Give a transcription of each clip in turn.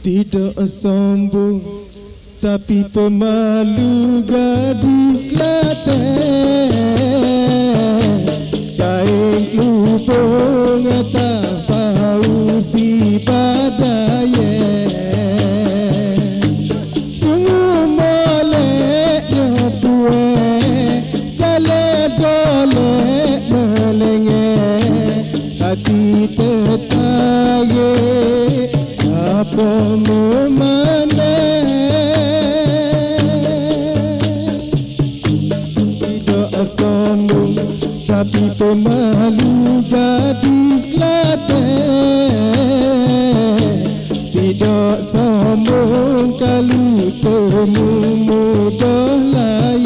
tidak sombong tapi pemalu gadis latar Tapi pemalu jadi klaten Tidak sombong kalau temu mudah lain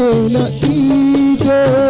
lena ido